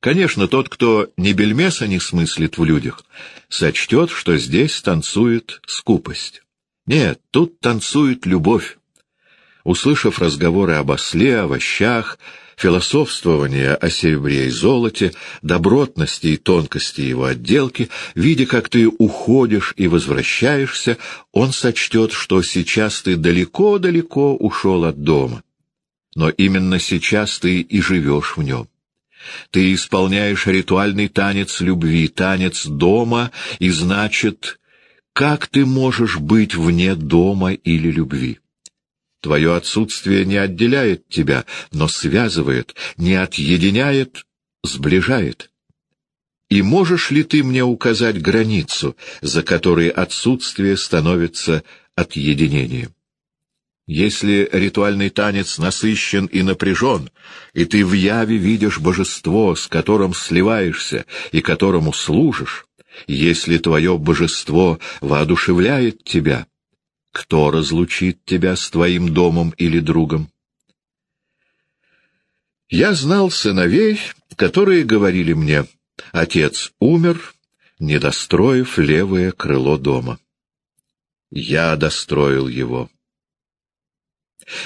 Конечно, тот, кто ни бельмеса не смыслит в людях, сочтет, что здесь танцует скупость. Нет, тут танцует любовь. Услышав разговоры об осле, овощах, философствование о серебре и золоте, добротности и тонкости его отделки, видя, как ты уходишь и возвращаешься, он сочтет, что сейчас ты далеко-далеко ушел от дома. Но именно сейчас ты и живешь в нем. Ты исполняешь ритуальный танец любви, танец дома, и значит, как ты можешь быть вне дома или любви? Твое отсутствие не отделяет тебя, но связывает, не отъединяет, сближает. И можешь ли ты мне указать границу, за которой отсутствие становится отъединением? Если ритуальный танец насыщен и напряжен, и ты в яве видишь божество, с которым сливаешься и которому служишь, если твое божество воодушевляет тебя, кто разлучит тебя с твоим домом или другом? Я знал сыновей, которые говорили мне, отец умер, не достроив левое крыло дома. Я достроил его.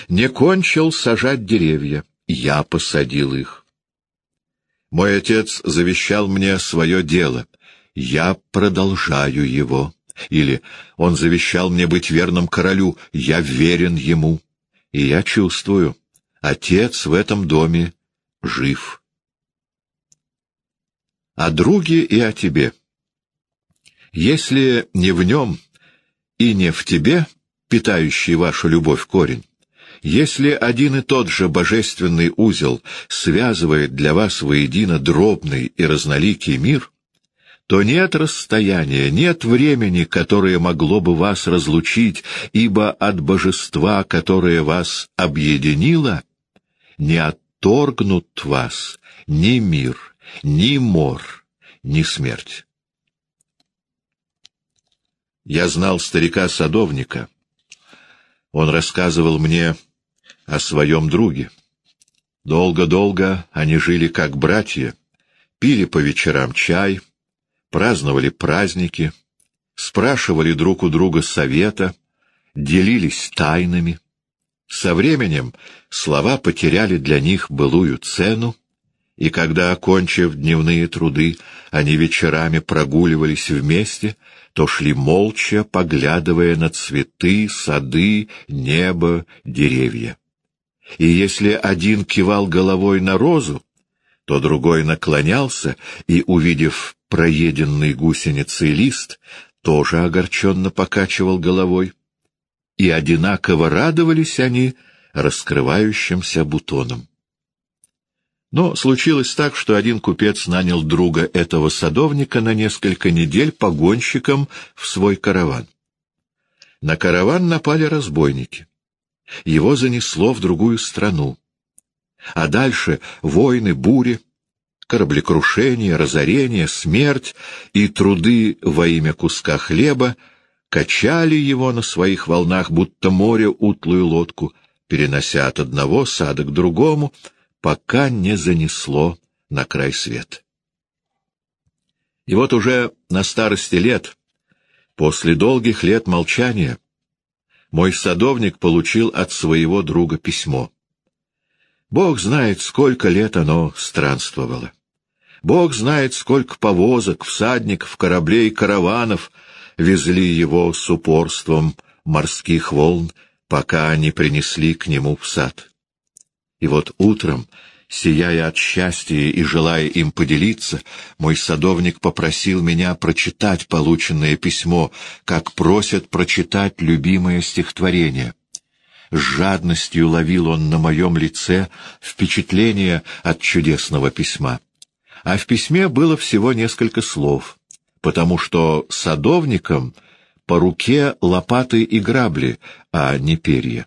Не кончил сажать деревья, я посадил их. Мой отец завещал мне свое дело, я продолжаю его. Или он завещал мне быть верным королю, я верен ему. И я чувствую, отец в этом доме жив. О друге и о тебе. Если не в нем и не в тебе, питающий вашу любовь корень, если один и тот же божественный узел связывает для вас воедино дробный и разноликий мир, то нет расстояния, нет времени, которое могло бы вас разлучить, ибо от божества, которое вас объединило, не отторгнут вас ни мир, ни мор, ни смерть. Я знал старика-садовника. Он рассказывал мне о своем друге. Долго-долго они жили как братья, пили по вечерам чай, праздновали праздники, спрашивали друг у друга совета, делились тайнами. Со временем слова потеряли для них былую цену, и когда, окончив дневные труды, они вечерами прогуливались вместе, то шли молча, поглядывая на цветы, сады, небо, деревья и если один кивал головой на розу, то другой наклонялся и, увидев проеденный гусеницей лист, тоже огорченно покачивал головой. И одинаково радовались они раскрывающимся бутонам. Но случилось так, что один купец нанял друга этого садовника на несколько недель погонщиком в свой караван. На караван напали разбойники. Его занесло в другую страну. А дальше войны, бури, кораблекрушение, разорение, смерть и труды во имя куска хлеба качали его на своих волнах, будто море утлую лодку, перенося от одного сада к другому, пока не занесло на край свет. И вот уже на старости лет, после долгих лет молчания, мой садовник получил от своего друга письмо. Бог знает, сколько лет оно странствовало. Бог знает, сколько повозок, всадников, кораблей, караванов везли его с упорством морских волн, пока они принесли к нему в сад. И вот утром Сияя от счастья и желая им поделиться, мой садовник попросил меня прочитать полученное письмо, как просят прочитать любимое стихотворение. С жадностью ловил он на моем лице впечатление от чудесного письма. А в письме было всего несколько слов, потому что садовникам по руке лопаты и грабли, а не перья.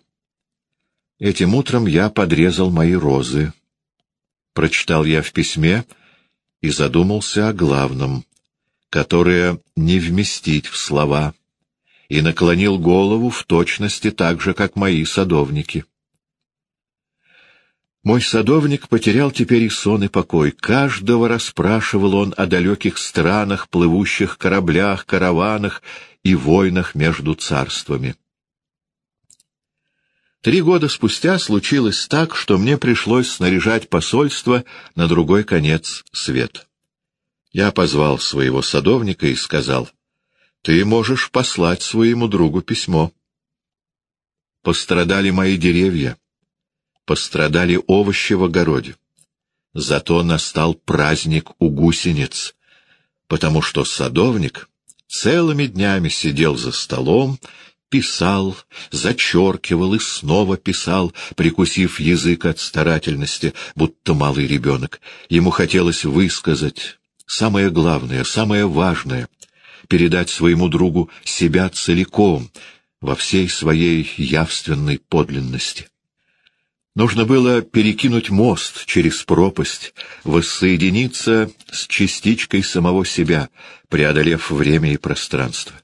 Этим утром я подрезал мои розы, прочитал я в письме и задумался о главном, которое не вместить в слова, и наклонил голову в точности так же, как мои садовники. Мой садовник потерял теперь и сон, и покой. Каждого расспрашивал он о далеких странах, плывущих кораблях, караванах и войнах между царствами. Три года спустя случилось так, что мне пришлось снаряжать посольство на другой конец света. Я позвал своего садовника и сказал, «Ты можешь послать своему другу письмо. Пострадали мои деревья, пострадали овощи в огороде. Зато настал праздник у гусениц, потому что садовник целыми днями сидел за столом, писал, зачеркивал и снова писал, прикусив язык от старательности, будто малый ребенок. Ему хотелось высказать самое главное, самое важное, передать своему другу себя целиком, во всей своей явственной подлинности. Нужно было перекинуть мост через пропасть, воссоединиться с частичкой самого себя, преодолев время и пространство.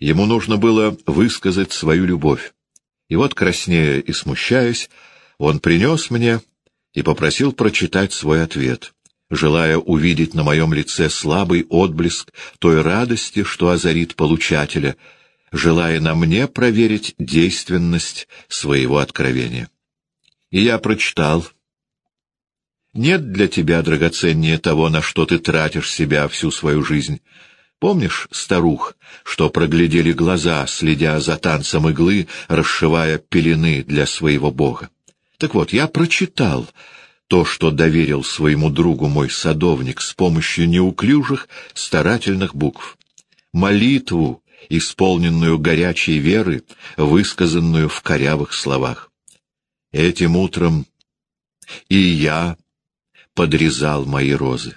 Ему нужно было высказать свою любовь. И вот, краснея и смущаясь, он принес мне и попросил прочитать свой ответ, желая увидеть на моем лице слабый отблеск той радости, что озарит получателя, желая на мне проверить действенность своего откровения. И я прочитал. Нет для тебя драгоценнее того, на что ты тратишь себя всю свою жизнь. Помнишь старух, что проглядели глаза, следя за танцем иглы, расшивая пелены для своего бога? Так вот, я прочитал то, что доверил своему другу мой садовник с помощью неуклюжих, старательных букв. Молитву, исполненную горячей веры, высказанную в корявых словах. Этим утром и я подрезал мои розы.